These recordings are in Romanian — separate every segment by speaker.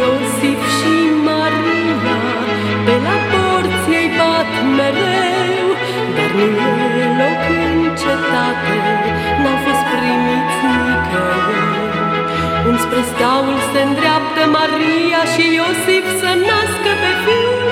Speaker 1: Iosif și Maria Pe la porți ei bat mereu Dar nu e loc în cetate N-au fost primiți nicăieri. Înspre staul se îndreaptă Maria Și Iosif să nască pe fiul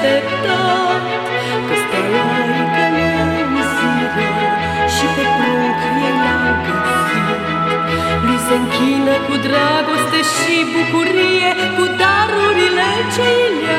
Speaker 1: așteptat Că stelai că ne-am Și pe prunc el l-am Lui se închină cu dragoste și bucurie Cu darurile ce îi